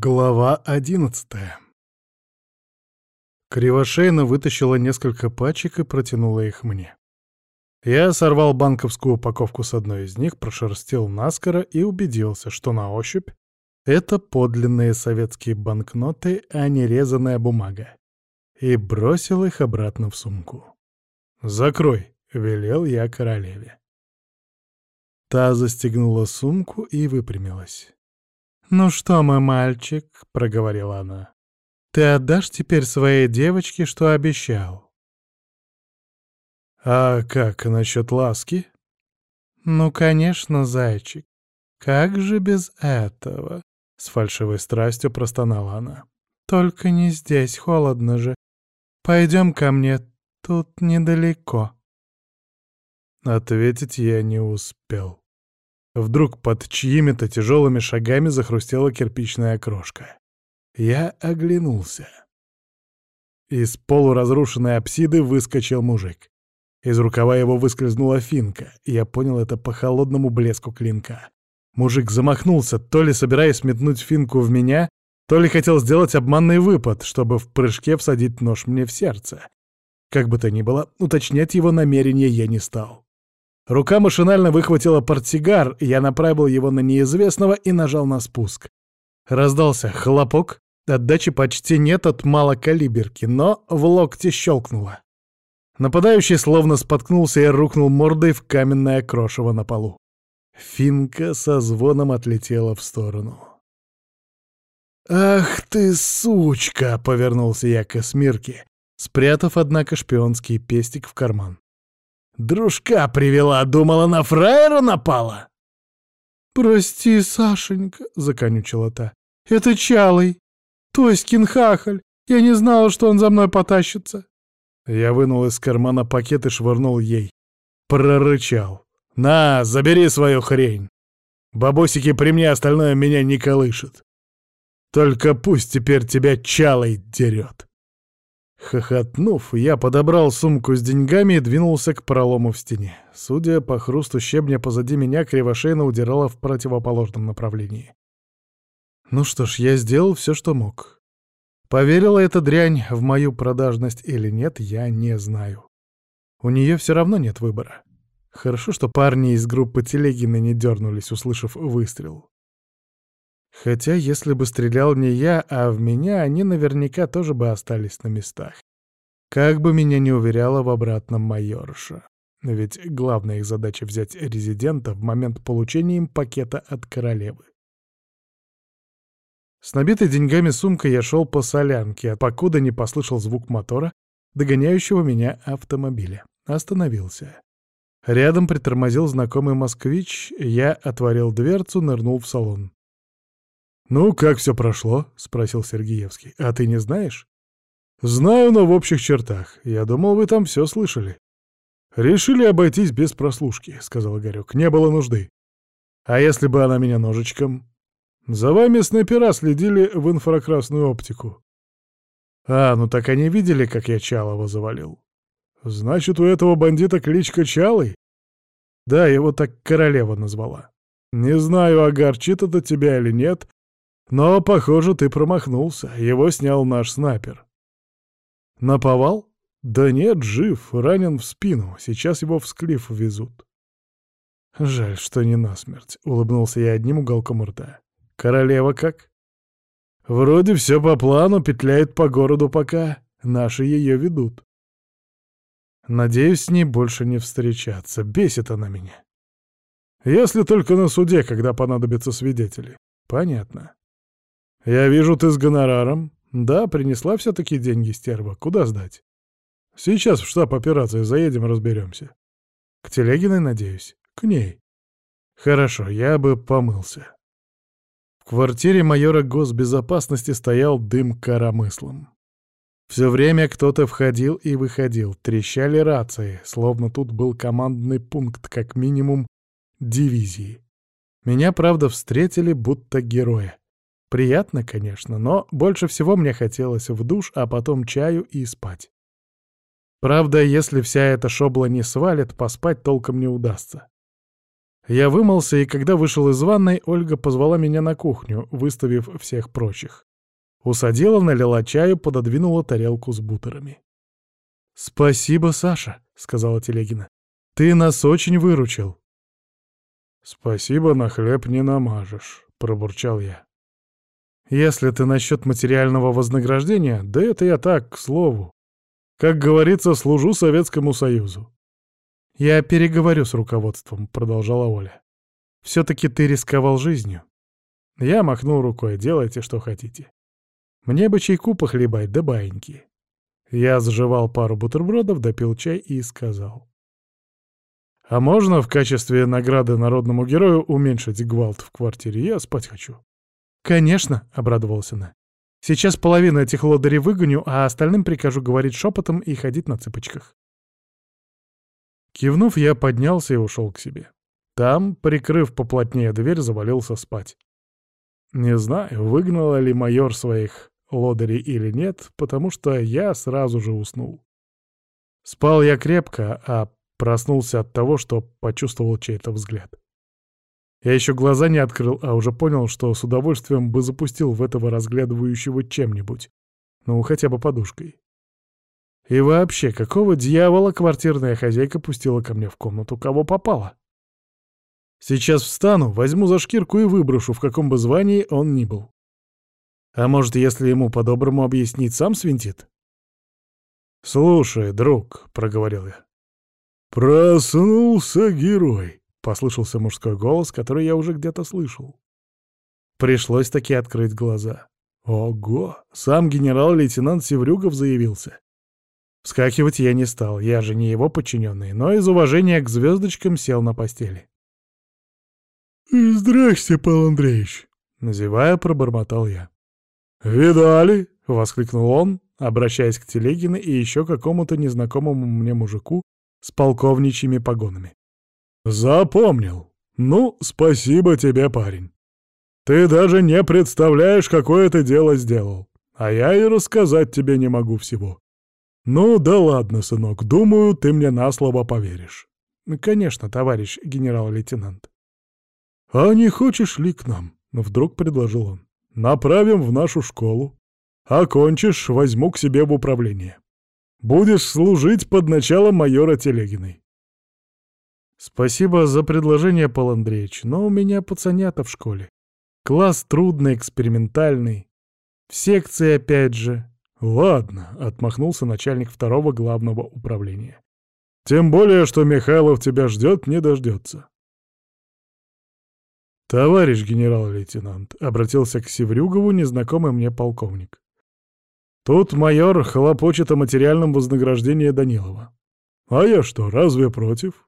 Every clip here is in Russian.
Глава одиннадцатая Кривошейна вытащила несколько пачек и протянула их мне. Я сорвал банковскую упаковку с одной из них, прошерстил наскоро и убедился, что на ощупь это подлинные советские банкноты, а не резаная бумага, и бросил их обратно в сумку. «Закрой», — велел я королеве. Та застегнула сумку и выпрямилась. «Ну что, мой мальчик», — проговорила она, — «ты отдашь теперь своей девочке, что обещал?» «А как насчет ласки?» «Ну, конечно, зайчик. Как же без этого?» — с фальшивой страстью простонала она. «Только не здесь, холодно же. Пойдем ко мне, тут недалеко». Ответить я не успел. Вдруг под чьими-то тяжелыми шагами захрустела кирпичная крошка. Я оглянулся. Из полуразрушенной апсиды выскочил мужик. Из рукава его выскользнула финка. Я понял это по холодному блеску клинка. Мужик замахнулся, то ли собираясь метнуть финку в меня, то ли хотел сделать обманный выпад, чтобы в прыжке всадить нож мне в сердце. Как бы то ни было, уточнять его намерение я не стал. Рука машинально выхватила портсигар, я направил его на неизвестного и нажал на спуск. Раздался хлопок, отдачи почти нет от малокалиберки, но в локте щелкнуло. Нападающий словно споткнулся и рухнул мордой в каменное крошево на полу. Финка со звоном отлетела в сторону. «Ах ты, сучка!» — повернулся я к Эсмирке, спрятав, однако, шпионский пестик в карман. Дружка привела, думала, на фраера напала. «Прости, Сашенька», — законючила та. «Это Чалый, Тоськин хахаль. Я не знала, что он за мной потащится». Я вынул из кармана пакет и швырнул ей. Прорычал. «На, забери свою хрень. Бабосики при мне, остальное меня не колышет. Только пусть теперь тебя Чалый дерет». Хохотнув, я подобрал сумку с деньгами и двинулся к пролому в стене. Судя по хрусту щебня позади меня, кривошейна удирала в противоположном направлении. Ну что ж, я сделал все, что мог. Поверила эта дрянь в мою продажность или нет, я не знаю. У нее все равно нет выбора. Хорошо, что парни из группы Телегина не дернулись, услышав выстрел. Хотя, если бы стрелял не я, а в меня, они наверняка тоже бы остались на местах. Как бы меня не уверяла в обратном майорша. Ведь главная их задача — взять резидента в момент получения им пакета от королевы. С набитой деньгами сумкой я шел по солянке, покуда не послышал звук мотора, догоняющего меня автомобиля. Остановился. Рядом притормозил знакомый москвич, я отворил дверцу, нырнул в салон. «Ну, как все прошло?» — спросил Сергеевский. «А ты не знаешь?» «Знаю, но в общих чертах. Я думал, вы там все слышали». «Решили обойтись без прослушки», — сказал Игорек. «Не было нужды. А если бы она меня ножичком?» «За вами снайпера следили в инфракрасную оптику». «А, ну так они видели, как я Чалова завалил». «Значит, у этого бандита кличка Чалый?» «Да, его так королева назвала». «Не знаю, огорчит это тебя или нет, но, похоже, ты промахнулся. Его снял наш снайпер. Наповал? Да нет, жив, ранен в спину. Сейчас его в склиф везут. Жаль, что не насмерть, — улыбнулся я одним уголком рта. Королева как? Вроде все по плану, петляет по городу пока. Наши ее ведут. Надеюсь, с ней больше не встречаться. Бесит она меня. Если только на суде, когда понадобятся свидетели. Понятно. «Я вижу, ты с гонораром. Да, принесла все-таки деньги стерва. Куда сдать?» «Сейчас в штаб операции заедем, разберемся». «К Телегиной, надеюсь?» «К ней». «Хорошо, я бы помылся». В квартире майора госбезопасности стоял дым коромыслом. Все время кто-то входил и выходил, трещали рации, словно тут был командный пункт, как минимум, дивизии. Меня, правда, встретили будто героя. Приятно, конечно, но больше всего мне хотелось в душ, а потом чаю и спать. Правда, если вся эта шобла не свалит, поспать толком не удастся. Я вымылся, и когда вышел из ванной, Ольга позвала меня на кухню, выставив всех прочих. Усадила, налила чаю, пододвинула тарелку с бутерами. «Спасибо, Саша», — сказала Телегина. «Ты нас очень выручил». «Спасибо, на хлеб не намажешь», — пробурчал я. «Если ты насчет материального вознаграждения, да это я так, к слову. Как говорится, служу Советскому Союзу». «Я переговорю с руководством», — продолжала Оля. «Все-таки ты рисковал жизнью». Я махнул рукой, делайте, что хотите. Мне бы чайку похлебать, да баиньки. Я заживал пару бутербродов, допил чай и сказал. «А можно в качестве награды народному герою уменьшить гвалт в квартире? Я спать хочу». «Конечно», — обрадовалась она. «Сейчас половину этих лодырей выгоню, а остальным прикажу говорить шепотом и ходить на цыпочках». Кивнув, я поднялся и ушел к себе. Там, прикрыв поплотнее дверь, завалился спать. Не знаю, выгнала ли майор своих лодырей или нет, потому что я сразу же уснул. Спал я крепко, а Проснулся от того, что почувствовал чей-то взгляд. Я еще глаза не открыл, а уже понял, что с удовольствием бы запустил в этого разглядывающего чем-нибудь. Ну, хотя бы подушкой. И вообще, какого дьявола квартирная хозяйка пустила ко мне в комнату, кого попало? Сейчас встану, возьму за шкирку и выброшу, в каком бы звании он ни был. А может, если ему по-доброму объяснить, сам свинтит? «Слушай, друг», — проговорил я, «Проснулся герой!» — послышался мужской голос, который я уже где-то слышал. Пришлось таки открыть глаза. Ого! Сам генерал-лейтенант Севрюгов заявился. Вскакивать я не стал, я же не его подчиненный, но из уважения к звездочкам сел на постели. «Здрасте, Павел Андреевич!» — назевая, пробормотал я. «Видали?» — воскликнул он, обращаясь к Телегину и еще какому-то незнакомому мне мужику, с полковничьими погонами. «Запомнил. Ну, спасибо тебе, парень. Ты даже не представляешь, какое ты дело сделал. А я и рассказать тебе не могу всего. Ну да ладно, сынок, думаю, ты мне на слово поверишь». «Конечно, товарищ генерал-лейтенант». «А не хочешь ли к нам?» — вдруг предложил он. «Направим в нашу школу. Окончишь, возьму к себе в управление. Будешь служить под началом майора Телегиной. Спасибо за предложение, Пал Андреевич, но у меня пацанята в школе. Класс трудный, экспериментальный. В секции опять же. Ладно, отмахнулся начальник второго главного управления. Тем более, что Михайлов тебя ждет, не дождется. «Товарищ генерал-лейтенант», — обратился к Севрюгову незнакомый мне полковник. Тут майор хлопочет о материальном вознаграждении Данилова. «А я что, разве против?» —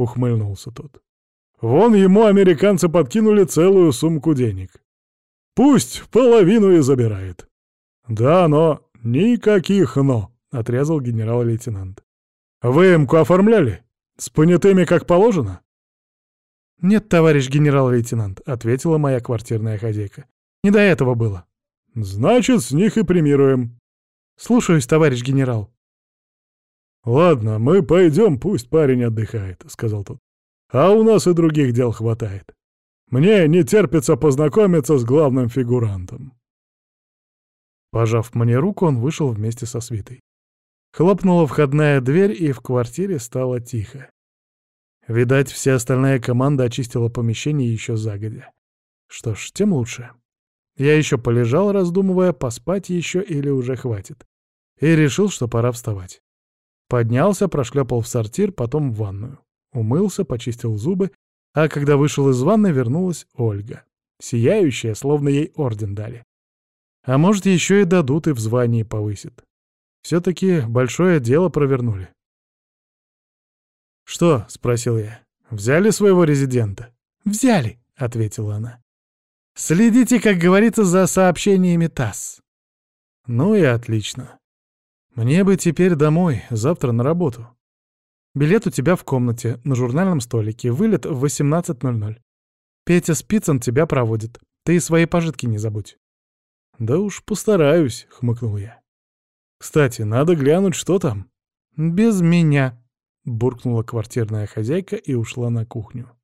ухмыльнулся тот. «Вон ему американцы подкинули целую сумку денег. Пусть половину и забирает». «Да, но никаких «но», — отрезал генерал-лейтенант. «Вы МК оформляли? С понятыми как положено?» «Нет, товарищ генерал-лейтенант», — ответила моя квартирная хозяйка. «Не до этого было». Значит, с них и премируем. Слушаюсь, товарищ генерал. Ладно, мы пойдем, пусть парень отдыхает, сказал тот. А у нас и других дел хватает. Мне не терпится познакомиться с главным фигурантом. Пожав мне руку, он вышел вместе со свитой. Хлопнула входная дверь, и в квартире стало тихо. Видать, вся остальная команда очистила помещение еще загодя. Что ж, тем лучше. Я еще полежал, раздумывая, поспать еще или уже хватит. И решил, что пора вставать. Поднялся, прошлепал в сортир, потом в ванную. Умылся, почистил зубы, а когда вышел из ванны, вернулась Ольга. Сияющая, словно ей орден дали. А может, еще и дадут и в звании повысят. Все-таки большое дело провернули. «Что?» — спросил я. «Взяли своего резидента?» «Взяли», — ответила она. Следите, как говорится, за сообщениями ТАСС. Ну и отлично. Мне бы теперь домой, завтра на работу. Билет у тебя в комнате, на журнальном столике, вылет в 18.00. Петя Спицын тебя проводит. Ты и свои пожитки не забудь. Да уж постараюсь, хмыкнул я. Кстати, надо глянуть, что там. Без меня, буркнула квартирная хозяйка и ушла на кухню.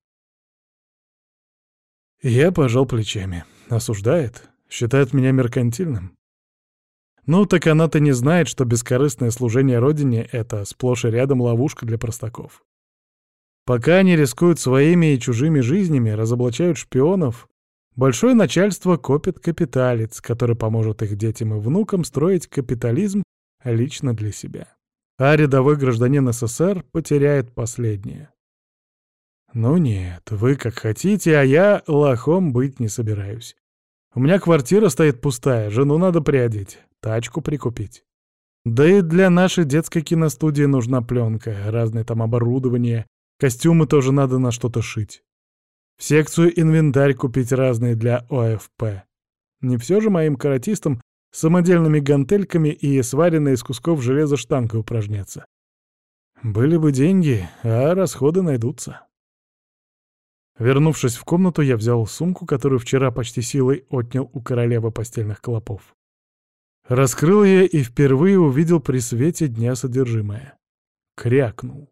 Я пожал плечами. Осуждает? Считает меня меркантильным? Ну, так она-то не знает, что бескорыстное служение Родине — это сплошь и рядом ловушка для простаков. Пока они рискуют своими и чужими жизнями, разоблачают шпионов, большое начальство копит капиталец, который поможет их детям и внукам строить капитализм лично для себя. А рядовой гражданин СССР потеряет последнее. Ну нет, вы как хотите, а я лохом быть не собираюсь. У меня квартира стоит пустая, жену надо приодеть, тачку прикупить. Да и для нашей детской киностудии нужна пленка, разное там оборудование, Костюмы тоже надо на что-то шить. В секцию инвентарь купить разный для ОФП. Не все же моим каратистам самодельными гантельками и сваренной из кусков железа штангой упражняться. Были бы деньги, а расходы найдутся. Вернувшись в комнату, я взял сумку, которую вчера почти силой отнял у королевы постельных клопов. Раскрыл ее и впервые увидел при свете дня содержимое. Крякнул.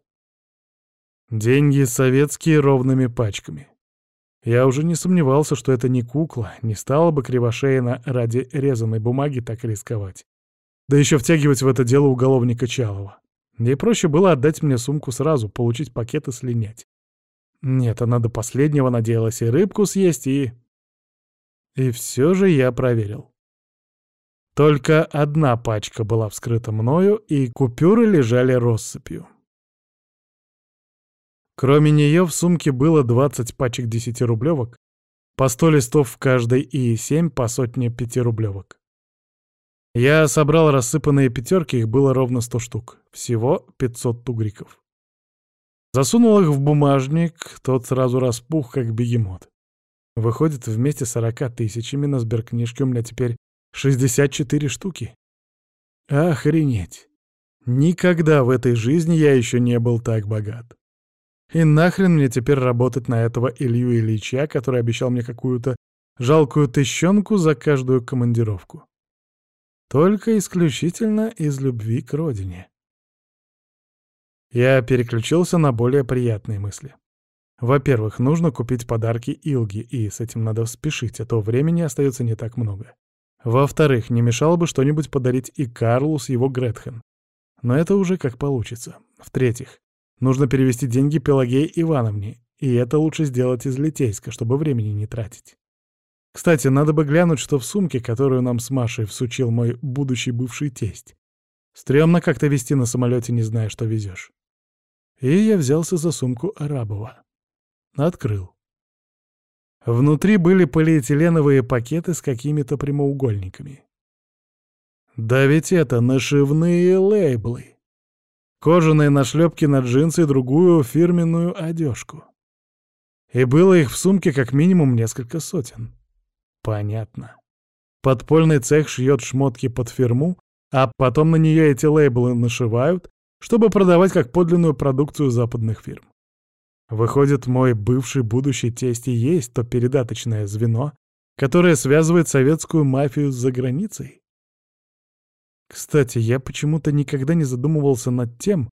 Деньги советские ровными пачками. Я уже не сомневался, что это не кукла, не стала бы Кривошеина ради резаной бумаги так рисковать. Да еще втягивать в это дело уголовника Чалова. Ей проще было отдать мне сумку сразу, получить пакет и слинять. Нет, она до последнего надеялась и рыбку съесть, и... И все же я проверил. Только одна пачка была вскрыта мною, и купюры лежали россыпью. Кроме нее в сумке было 20 пачек 10-рублевок, по 100 листов в каждой и 7 по сотне 5-рублевок. Я собрал рассыпанные пятерки, их было ровно 100 штук. Всего 500 тугриков. Засунул их в бумажник, тот сразу распух, как бегемот. Выходит, вместе с 40 тысячами на сберкнижке у меня теперь 64 штуки. Охренеть! Никогда в этой жизни я еще не был так богат. И нахрен мне теперь работать на этого Илью Ильича, который обещал мне какую-то жалкую тыщенку за каждую командировку. Только исключительно из любви к родине. Я переключился на более приятные мысли. Во-первых, нужно купить подарки Илге, и с этим надо спешить, а то времени остается не так много. Во-вторых, не мешало бы что-нибудь подарить и Карлу с его Гретхен. Но это уже как получится. В-третьих, Нужно перевести деньги Пелагее Ивановне, и это лучше сделать из Литейска, чтобы времени не тратить. Кстати, надо бы глянуть, что в сумке, которую нам с Машей всучил мой будущий бывший тесть. Стремно как-то везти на самолете, не зная, что везешь. И я взялся за сумку Арабова. Открыл. Внутри были полиэтиленовые пакеты с какими-то прямоугольниками. Да ведь это нашивные лейблы. Кожаные нашлепки на джинсы и другую фирменную одежку. И было их в сумке как минимум несколько сотен. Понятно. Подпольный цех шьет шмотки под фирму, а потом на нее эти лейблы нашивают, чтобы продавать как подлинную продукцию западных фирм. Выходит, мой бывший будущий тесть и есть то передаточное звено, которое связывает советскую мафию с заграницей? Кстати, я почему-то никогда не задумывался над тем,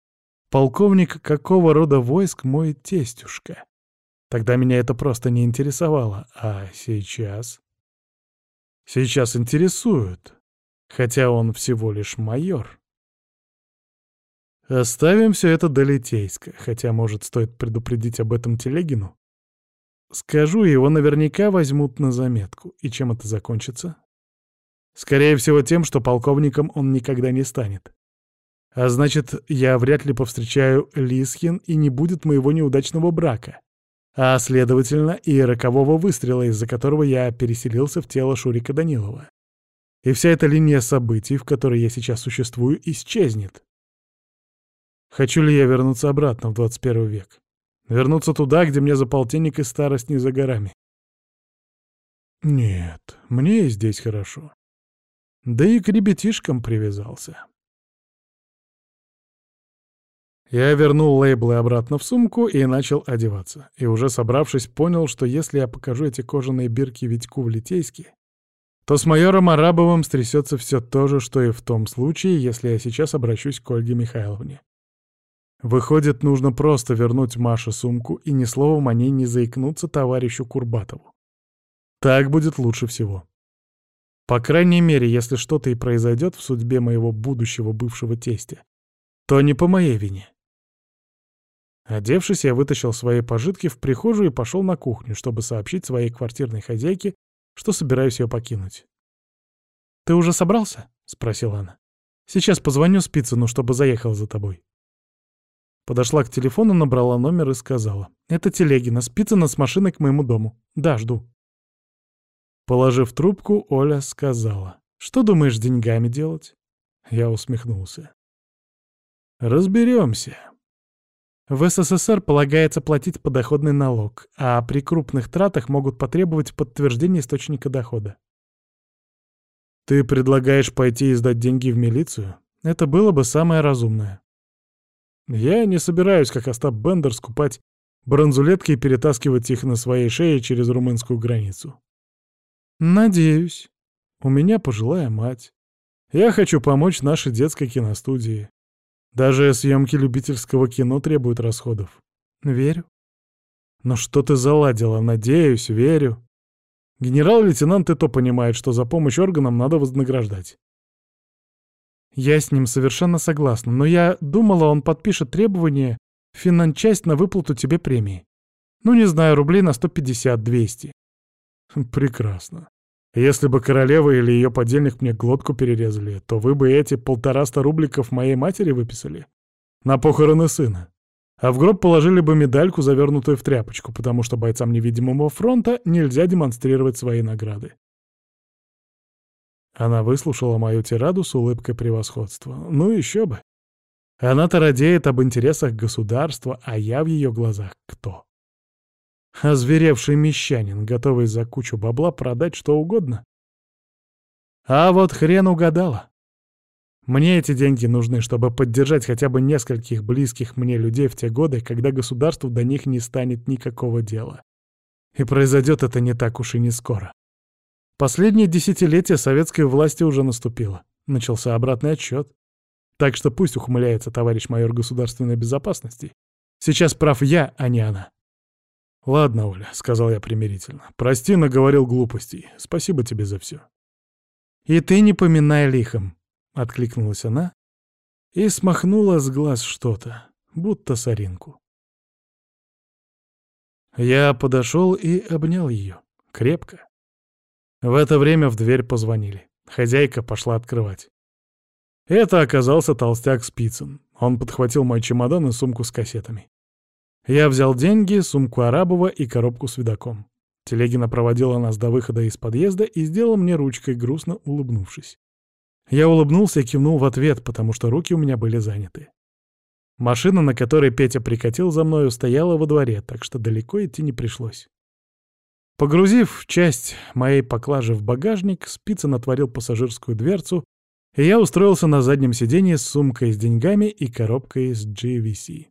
полковник какого рода войск мой тестюшка. Тогда меня это просто не интересовало, а сейчас... Сейчас интересует, хотя он всего лишь майор. Оставим все это до Литейска, хотя, может, стоит предупредить об этом Телегину. Скажу, его наверняка возьмут на заметку. И чем это закончится? Скорее всего тем, что полковником он никогда не станет. А значит, я вряд ли повстречаю Лисхин и не будет моего неудачного брака. А, следовательно, и рокового выстрела, из-за которого я переселился в тело Шурика Данилова. И вся эта линия событий, в которой я сейчас существую, исчезнет. Хочу ли я вернуться обратно в 21 век? Вернуться туда, где мне за полтинник и старость не за горами? Нет, мне и здесь хорошо. Да и к ребятишкам привязался. Я вернул лейблы обратно в сумку и начал одеваться. И уже собравшись, понял, что если я покажу эти кожаные бирки Витьку в Литейске, то с майором Арабовым стрясется все то же, что и в том случае, если я сейчас обращусь к Ольге Михайловне. Выходит, нужно просто вернуть Маше сумку и ни словом о ней не заикнуться товарищу Курбатову. Так будет лучше всего. По крайней мере, если что-то и произойдет в судьбе моего будущего бывшего тестя, то не по моей вине. Одевшись, я вытащил свои пожитки в прихожую и пошел на кухню, чтобы сообщить своей квартирной хозяйке, что собираюсь ее покинуть. «Ты уже собрался?» — спросила она. «Сейчас позвоню Спицыну, чтобы заехал за тобой». Подошла к телефону, набрала номер и сказала. «Это Телегина, Спицына с машиной к моему дому. Да, жду». Положив трубку, Оля сказала. «Что думаешь деньгами делать?» Я усмехнулся. «Разберемся». В СССР полагается платить подоходный налог, а при крупных тратах могут потребовать подтверждения источника дохода. Ты предлагаешь пойти и сдать деньги в милицию? Это было бы самое разумное. Я не собираюсь, как Остап Бендер, скупать бронзулетки и перетаскивать их на своей шее через румынскую границу. Надеюсь. У меня пожилая мать. Я хочу помочь нашей детской киностудии. Даже съемки любительского кино требуют расходов. Верю. Но что ты заладила? Надеюсь, верю. Генерал-лейтенант и то понимает, что за помощь органам надо вознаграждать. Я с ним совершенно согласна, но я думала, он подпишет требование финансчасть на выплату тебе премии. Ну, не знаю, рублей на 150-200. Прекрасно. Если бы королева или ее подельник мне глотку перерезали, то вы бы эти полтораста рубликов моей матери выписали. На похороны сына. А в гроб положили бы медальку, завернутую в тряпочку, потому что бойцам невидимого фронта нельзя демонстрировать свои награды. Она выслушала мою тираду с улыбкой превосходства. Ну еще бы. Она-то радеет об интересах государства, а я в ее глазах кто? Озверевший мещанин, готовый за кучу бабла продать что угодно. А вот хрен угадала. Мне эти деньги нужны, чтобы поддержать хотя бы нескольких близких мне людей в те годы, когда государству до них не станет никакого дела. И произойдет это не так уж и не скоро. Последнее десятилетие советской власти уже наступило. Начался обратный отсчет. Так что пусть ухмыляется товарищ майор государственной безопасности. Сейчас прав я, а не она. «Ладно, Оля», — сказал я примирительно. «Прости, наговорил глупостей. Спасибо тебе за все». «И ты не поминай лихом», — откликнулась она и смахнула с глаз что-то, будто соринку. Я подошел и обнял ее. Крепко. В это время в дверь позвонили. Хозяйка пошла открывать. Это оказался толстяк Спицын. Он подхватил мой чемодан и сумку с кассетами. Я взял деньги, сумку Арабова и коробку с видаком. Телегина проводила нас до выхода из подъезда и сделала мне ручкой, грустно улыбнувшись. Я улыбнулся и кивнул в ответ, потому что руки у меня были заняты. Машина, на которой Петя прикатил за мною, стояла во дворе, так что далеко идти не пришлось. Погрузив часть моей поклажи в багажник, спица натворил пассажирскую дверцу, и я устроился на заднем сиденье с сумкой с деньгами и коробкой с GVC.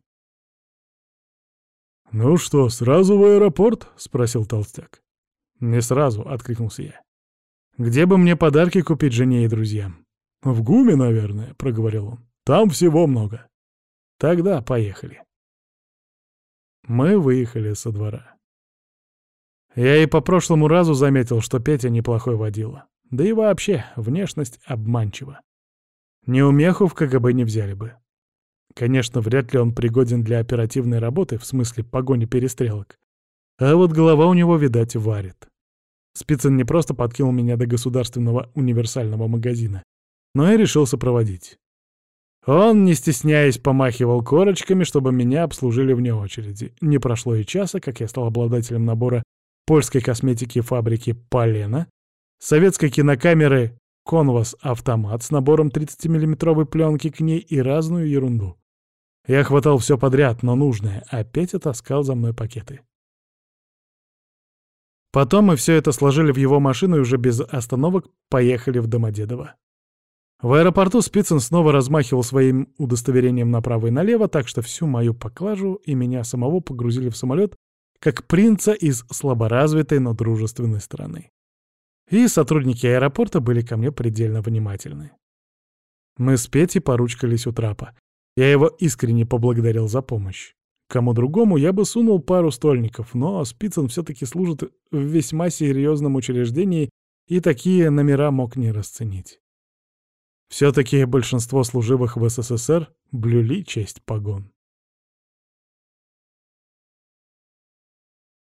«Ну что, сразу в аэропорт?» — спросил толстяк. «Не сразу», — откликнулся я. «Где бы мне подарки купить жене и друзьям?» «В ГУМе, наверное», — проговорил он. «Там всего много». «Тогда поехали». Мы выехали со двора. Я и по прошлому разу заметил, что Петя неплохой водила. Да и вообще, внешность обманчива. Неумеху в КГБ не взяли бы. Конечно, вряд ли он пригоден для оперативной работы, в смысле погони перестрелок. А вот голова у него, видать, варит. Спицын не просто подкинул меня до государственного универсального магазина, но и решился проводить. Он, не стесняясь, помахивал корочками, чтобы меня обслужили вне очереди. Не прошло и часа, как я стал обладателем набора польской косметики фабрики «Полена», советской кинокамеры «Конвас Автомат» с набором 30-миллиметровой пленки к ней и разную ерунду. Я хватал все подряд, но нужное, а Петя за мной пакеты. Потом мы все это сложили в его машину и уже без остановок поехали в Домодедово. В аэропорту Спицын снова размахивал своим удостоверением направо и налево, так что всю мою поклажу и меня самого погрузили в самолет, как принца из слаборазвитой, но дружественной страны. И сотрудники аэропорта были ко мне предельно внимательны. Мы с Петей поручкались у трапа. Я его искренне поблагодарил за помощь. Кому другому я бы сунул пару стольников, но Спицын все-таки служит в весьма серьезном учреждении и такие номера мог не расценить. Все-таки большинство служивых в СССР блюли честь погон.